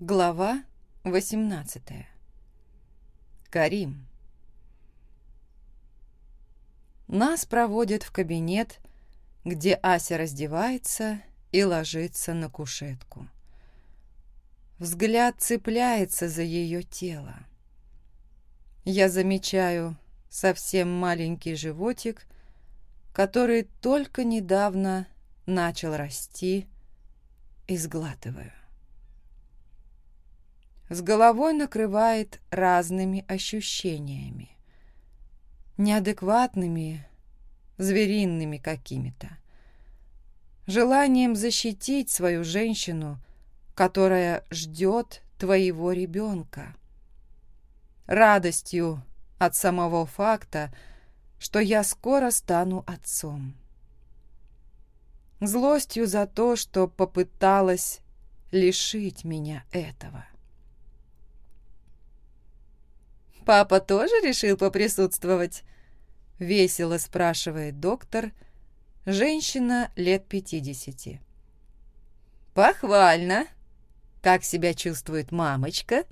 Глава 18 Карим Нас проводят в кабинет, где Ася раздевается и ложится на кушетку. Взгляд цепляется за ее тело. Я замечаю совсем маленький животик, который только недавно начал расти, и сглатываю. С головой накрывает разными ощущениями. Неадекватными, звериными какими-то. Желанием защитить свою женщину, которая ждет твоего ребенка. Радостью от самого факта, что я скоро стану отцом. Злостью за то, что попыталась лишить меня этого. «Папа тоже решил поприсутствовать?» — весело спрашивает доктор, женщина лет пятидесяти. «Похвально. Как себя чувствует мамочка?»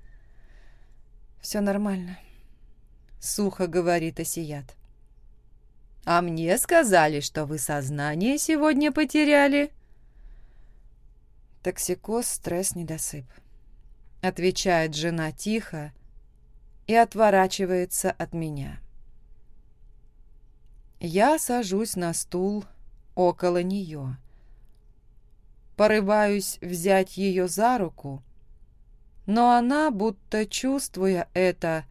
«Все нормально», — сухо говорит Осият. «А мне сказали, что вы сознание сегодня потеряли». «Токсикоз, стресс, недосып», — отвечает жена тихо и отворачивается от меня. Я сажусь на стул около нее. Порываюсь взять ее за руку, но она, будто чувствуя это,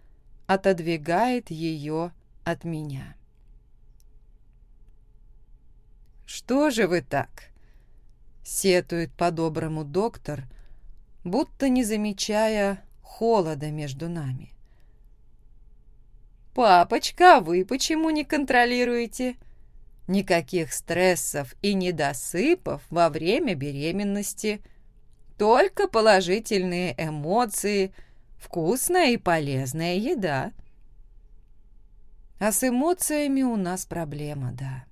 отодвигает ее от меня. «Что же вы так?» — сетует по-доброму доктор, будто не замечая холода между нами. «Папочка, вы почему не контролируете?» Никаких стрессов и недосыпов во время беременности. Только положительные эмоции, вкусная и полезная еда. А с эмоциями у нас проблема, да.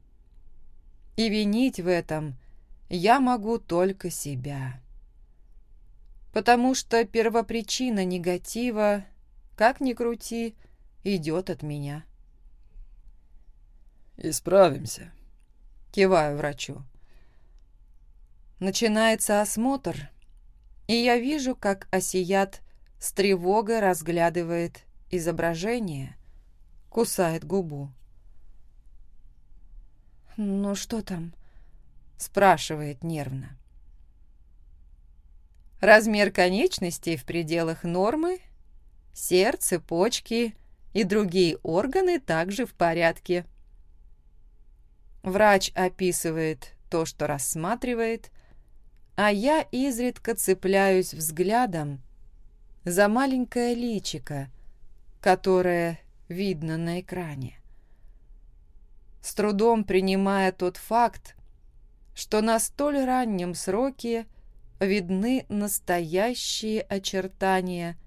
И винить в этом я могу только себя. Потому что первопричина негатива, как ни крути, — идет от меня. «Исправимся», — киваю врачу. Начинается осмотр, и я вижу, как Осият с тревогой разглядывает изображение, кусает губу. «Ну что там?» — спрашивает нервно. Размер конечностей в пределах нормы, сердце, почки — и другие органы также в порядке. Врач описывает то, что рассматривает, а я изредка цепляюсь взглядом за маленькое личико, которое видно на экране. С трудом принимая тот факт, что на столь раннем сроке видны настоящие очертания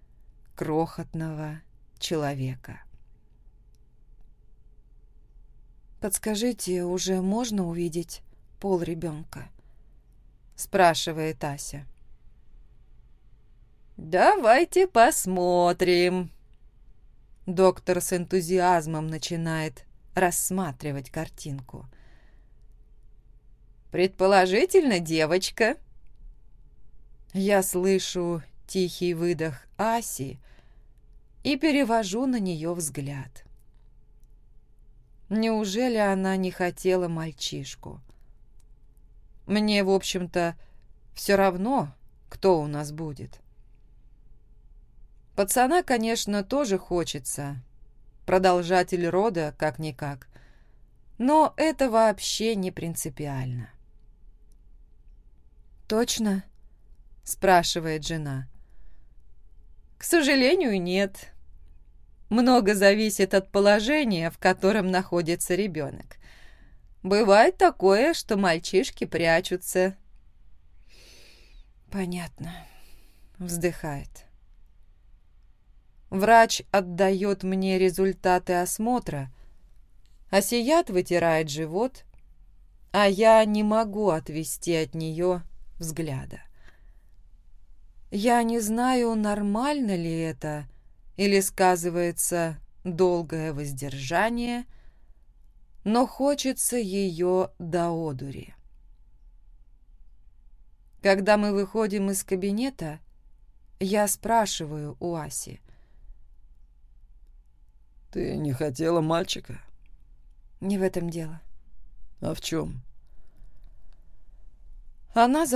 крохотного человека. «Подскажите, уже можно увидеть пол ребенка?» – спрашивает Ася. «Давайте посмотрим!» Доктор с энтузиазмом начинает рассматривать картинку. «Предположительно, девочка!» Я слышу тихий выдох Аси – и перевожу на нее взгляд. Неужели она не хотела мальчишку? Мне, в общем-то, все равно, кто у нас будет. Пацана, конечно, тоже хочется. Продолжатель рода, как-никак. Но это вообще не принципиально. «Точно?» – спрашивает жена. К сожалению, нет. Много зависит от положения, в котором находится ребенок. Бывает такое, что мальчишки прячутся. Понятно. Вздыхает. Врач отдает мне результаты осмотра, а Сият вытирает живот, а я не могу отвести от нее взгляда. Я не знаю, нормально ли это, или сказывается долгое воздержание, но хочется ее до одури. Когда мы выходим из кабинета, я спрашиваю у Аси. «Ты не хотела мальчика?» «Не в этом дело». «А в чем?» Она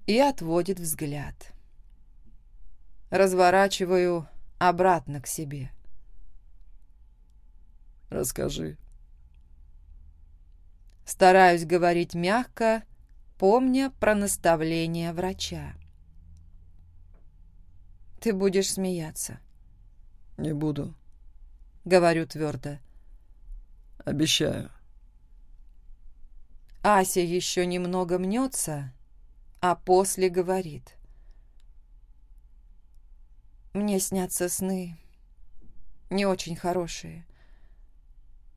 закусывает губу и отводит взгляд. Разворачиваю обратно к себе. «Расскажи». Стараюсь говорить мягко, помня про наставление врача. «Ты будешь смеяться». «Не буду», — говорю твердо. «Обещаю». Ася еще немного мнется, а после говорит. «Мне снятся сны, не очень хорошие.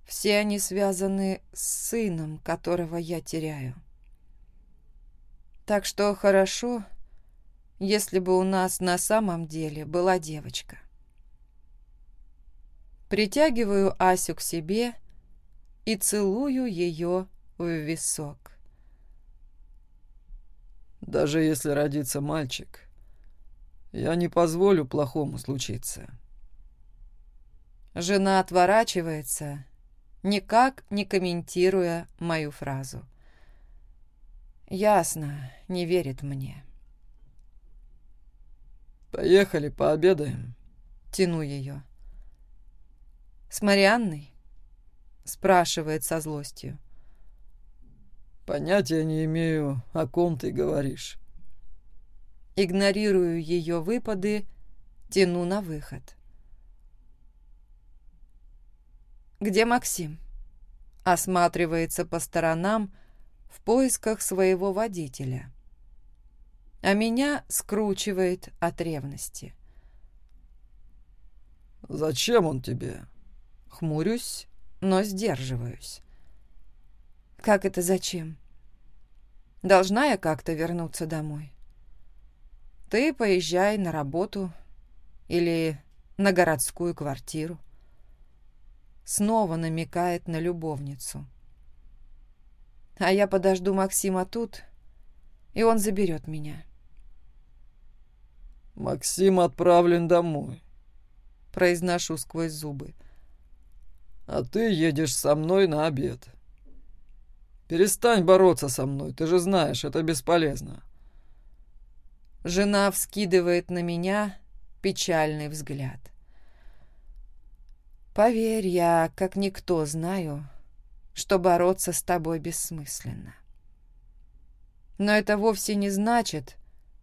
Все они связаны с сыном, которого я теряю. Так что хорошо, если бы у нас на самом деле была девочка». Притягиваю Асю к себе и целую ее в висок даже если родится мальчик. Я не позволю плохому случиться». Жена отворачивается, никак не комментируя мою фразу. Ясно, не верит мне. «Поехали, пообедаем», — тяну ее. «С Марианной?» — спрашивает со злостью. «Понятия не имею, о ком ты говоришь». Игнорирую ее выпады, тяну на выход. «Где Максим?» Осматривается по сторонам, в поисках своего водителя. А меня скручивает от ревности. «Зачем он тебе?» Хмурюсь, но сдерживаюсь. «Как это зачем? Должна я как-то вернуться домой? Ты поезжай на работу или на городскую квартиру». Снова намекает на любовницу. А я подожду Максима тут, и он заберет меня. «Максим отправлен домой», — произношу сквозь зубы. «А Перестань бороться со мной, ты же знаешь, это бесполезно. Жена вскидывает на меня печальный взгляд. Поверь, я, как никто, знаю, что бороться с тобой бессмысленно. Но это вовсе не значит,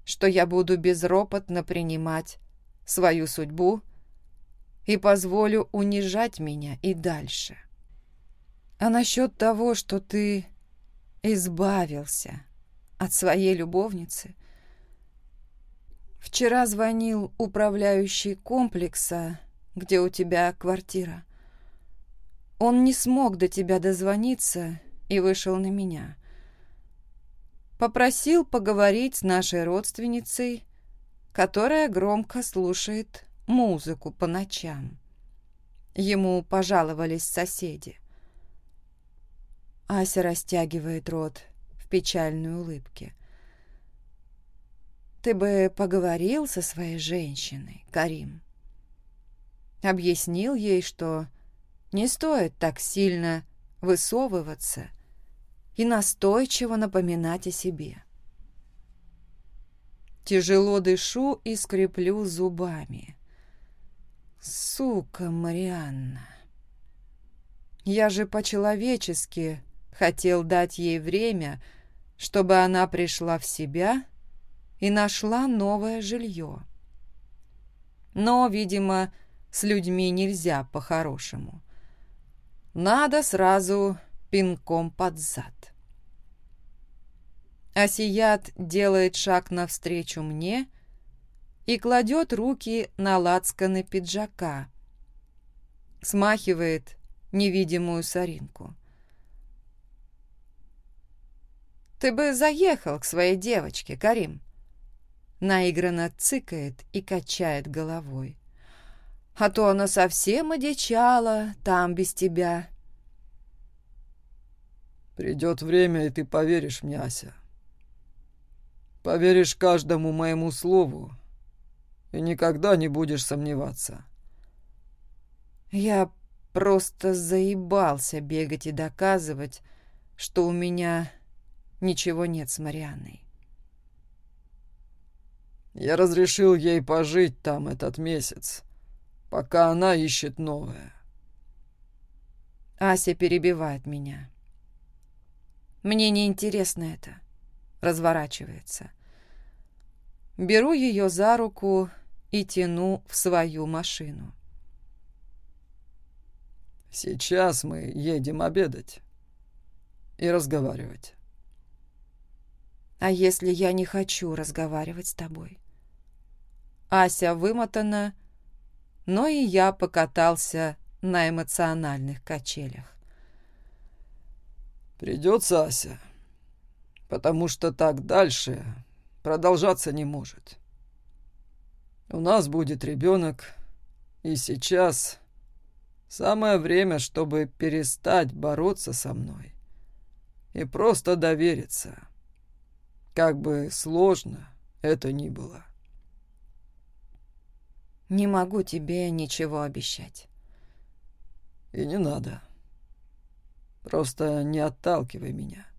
что я буду безропотно принимать свою судьбу и позволю унижать меня и дальше. А насчет того, что ты избавился от своей любовницы, вчера звонил управляющий комплекса, где у тебя квартира. Он не смог до тебя дозвониться и вышел на меня. Попросил поговорить с нашей родственницей, которая громко слушает музыку по ночам. Ему пожаловались соседи. Ася растягивает рот в печальной улыбке. «Ты бы поговорил со своей женщиной, Карим?» Объяснил ей, что не стоит так сильно высовываться и настойчиво напоминать о себе. Тяжело дышу и скреплю зубами. Сука, Марианна. Я же по-человечески хотел дать ей время, чтобы она пришла в себя и нашла новое жилье. Но, видимо, с людьми нельзя по-хорошему. Надо сразу пинком под зад. Асият делает шаг навстречу мне и кладет руки на лацканы пиджака, смахивает невидимую соринку. Ты бы заехал к своей девочке, Карим. Наигранно цыкает и качает головой. А то она совсем одичала там без тебя. Придет время, и ты поверишь мне, Ася. Поверишь каждому моему слову и никогда не будешь сомневаться. Я просто заебался бегать и доказывать, что у меня ничего нет с Марианной. Я разрешил ей пожить там этот месяц, пока она ищет новое. Ася перебивает меня. Мне не интересно это. Разворачивается. Беру ее за руку и тяну в свою машину. Сейчас мы едем обедать и разговаривать. А если я не хочу разговаривать с тобой? Ася вымотана, но и я покатался на эмоциональных качелях. Придется, Ася, потому что так дальше продолжаться не может. У нас будет ребенок, и сейчас самое время, чтобы перестать бороться со мной и просто довериться, как бы сложно это ни было. Не могу тебе ничего обещать. И не надо. Просто не отталкивай меня.